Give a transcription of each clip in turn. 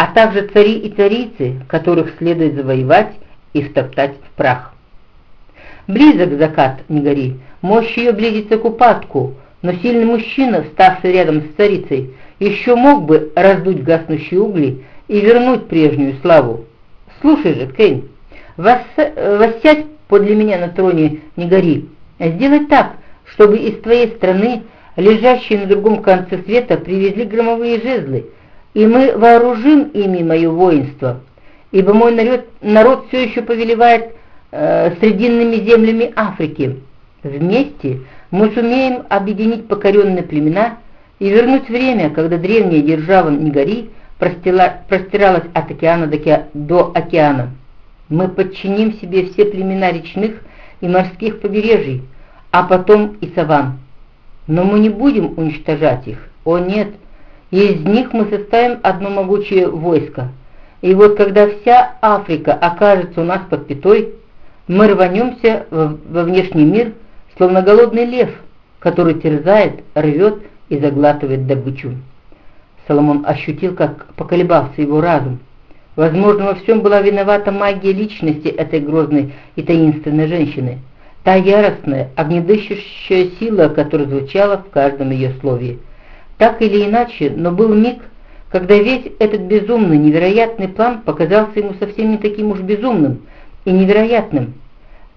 а также цари и царицы, которых следует завоевать и втоптать в прах. Близок закат, не гори, мощь ее близится к упадку, но сильный мужчина, вставший рядом с царицей, еще мог бы раздуть гаснущие угли и вернуть прежнюю славу. Слушай же, Кейн, воссядь подле меня на троне, не гори. Сделай так, чтобы из твоей страны, лежащие на другом конце света, привезли громовые жезлы, и мы вооружим ими мое воинство, ибо мой народ, народ все еще повелевает э, срединными землями Африки. Вместе мы сумеем объединить покоренные племена и вернуть время, когда древняя держава Нигори простиралась от океана до океана. Мы подчиним себе все племена речных и морских побережий, а потом и саван. Но мы не будем уничтожать их. О нет, из них мы составим одно могучее войско. И вот когда вся Африка окажется у нас под пятой, мы рванемся во внешний мир, словно голодный лев, который терзает, рвет и заглатывает добычу. Соломон ощутил, как поколебался его разум. Возможно, во всем была виновата магия личности этой грозной и таинственной женщины, та яростная, огнедышащая сила, которая звучала в каждом ее слове. Так или иначе, но был миг, когда весь этот безумный, невероятный план показался ему совсем не таким уж безумным и невероятным.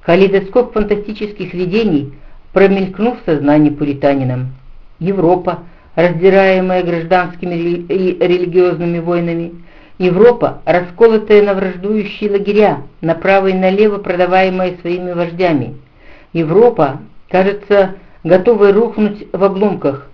Калейдоскоп фантастических видений промелькнув в сознании пуританином. Европа, раздираемая гражданскими и религиозными войнами, Европа, расколотая на враждующие лагеря, направо и налево продаваемая своими вождями. Европа, кажется, готовая рухнуть в обломках,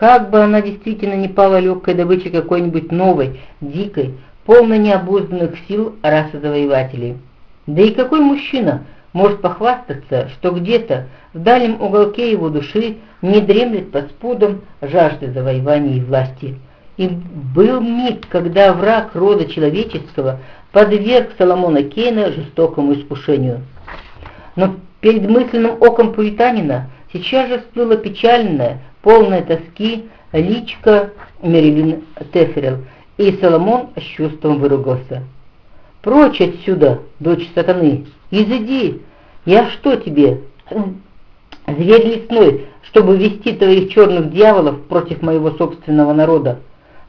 как бы она действительно не пала легкой добычей какой-нибудь новой, дикой, полной необузданных сил расы завоевателей. Да и какой мужчина может похвастаться, что где-то в дальнем уголке его души не дремлет под спудом жажды завоевания и власти. И был миг, когда враг рода человеческого подверг Соломона Кейна жестокому искушению. Но перед мысленным оком пуританина сейчас же всплыло печальное, полная тоски, личка Мерилин Теферел, и Соломон с чувством выругался. «Прочь отсюда, дочь сатаны! Изыди! Я что тебе, зверь лесной, чтобы вести твоих черных дьяволов против моего собственного народа?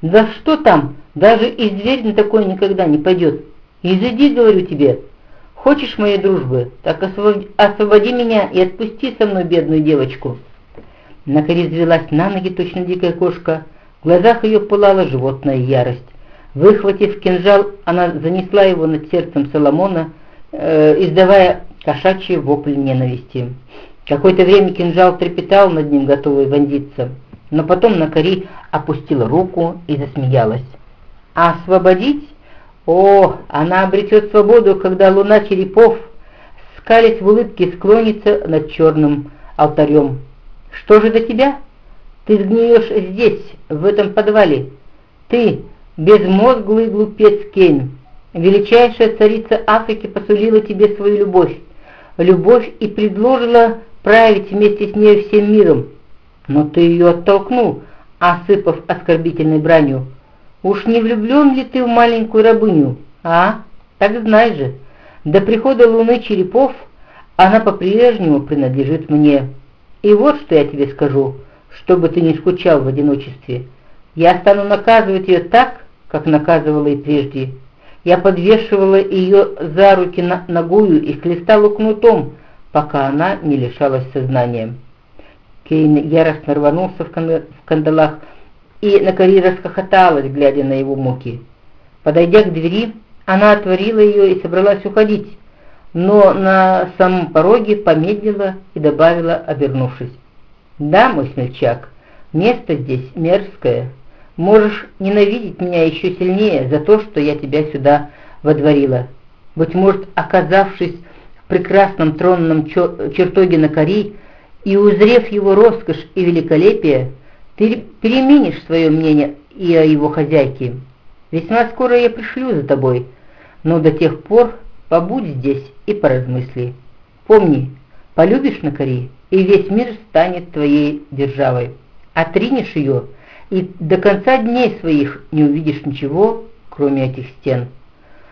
Да что там, даже и зверь на такое никогда не пойдет! Изыди, говорю тебе!» Хочешь моей дружбы, так освободи, меня и отпусти со мной бедную девочку». Накори взвелась на ноги точно дикая кошка, в глазах ее пылала животная ярость. Выхватив кинжал, она занесла его над сердцем Соломона, э, издавая кошачий вопль ненависти. Какое-то время кинжал трепетал над ним, готовый вонзиться, но потом Накари опустила руку и засмеялась. «А освободить? О, она обретет свободу, когда луна черепов, скались в улыбке, склонится над черным алтарем. Что же до тебя? Ты сгниешь здесь, в этом подвале. Ты, безмозглый глупец Кейн, величайшая царица Африки посулила тебе свою любовь. Любовь и предложила править вместе с ней всем миром. Но ты ее оттолкнул, осыпав оскорбительной бранью. Уж не влюблен ли ты в маленькую рабыню, а? Так знай же, до прихода луны черепов она по-прежнему принадлежит мне». И вот что я тебе скажу, чтобы ты не скучал в одиночестве. Я стану наказывать ее так, как наказывала и прежде. Я подвешивала ее за руки на ногую и хлестала кнутом, пока она не лишалась сознания. Кейн яростно рванулся в, кан в кандалах и на кори расхохоталась, глядя на его муки. Подойдя к двери, она отворила ее и собралась уходить, но на самом пороге помедлила и добавила, обернувшись. «Да, мой смельчак, место здесь мерзкое. Можешь ненавидеть меня еще сильнее за то, что я тебя сюда водворила. Быть может, оказавшись в прекрасном тронном чертоге на кори и узрев его роскошь и великолепие, переменишь свое мнение и о его хозяйке. Весьма скоро я пришлю за тобой, но до тех пор побудь здесь и поразмысли. Помни, полюбишь на кори, и весь мир станет твоей державой. Отринешь ее, и до конца дней своих не увидишь ничего, кроме этих стен.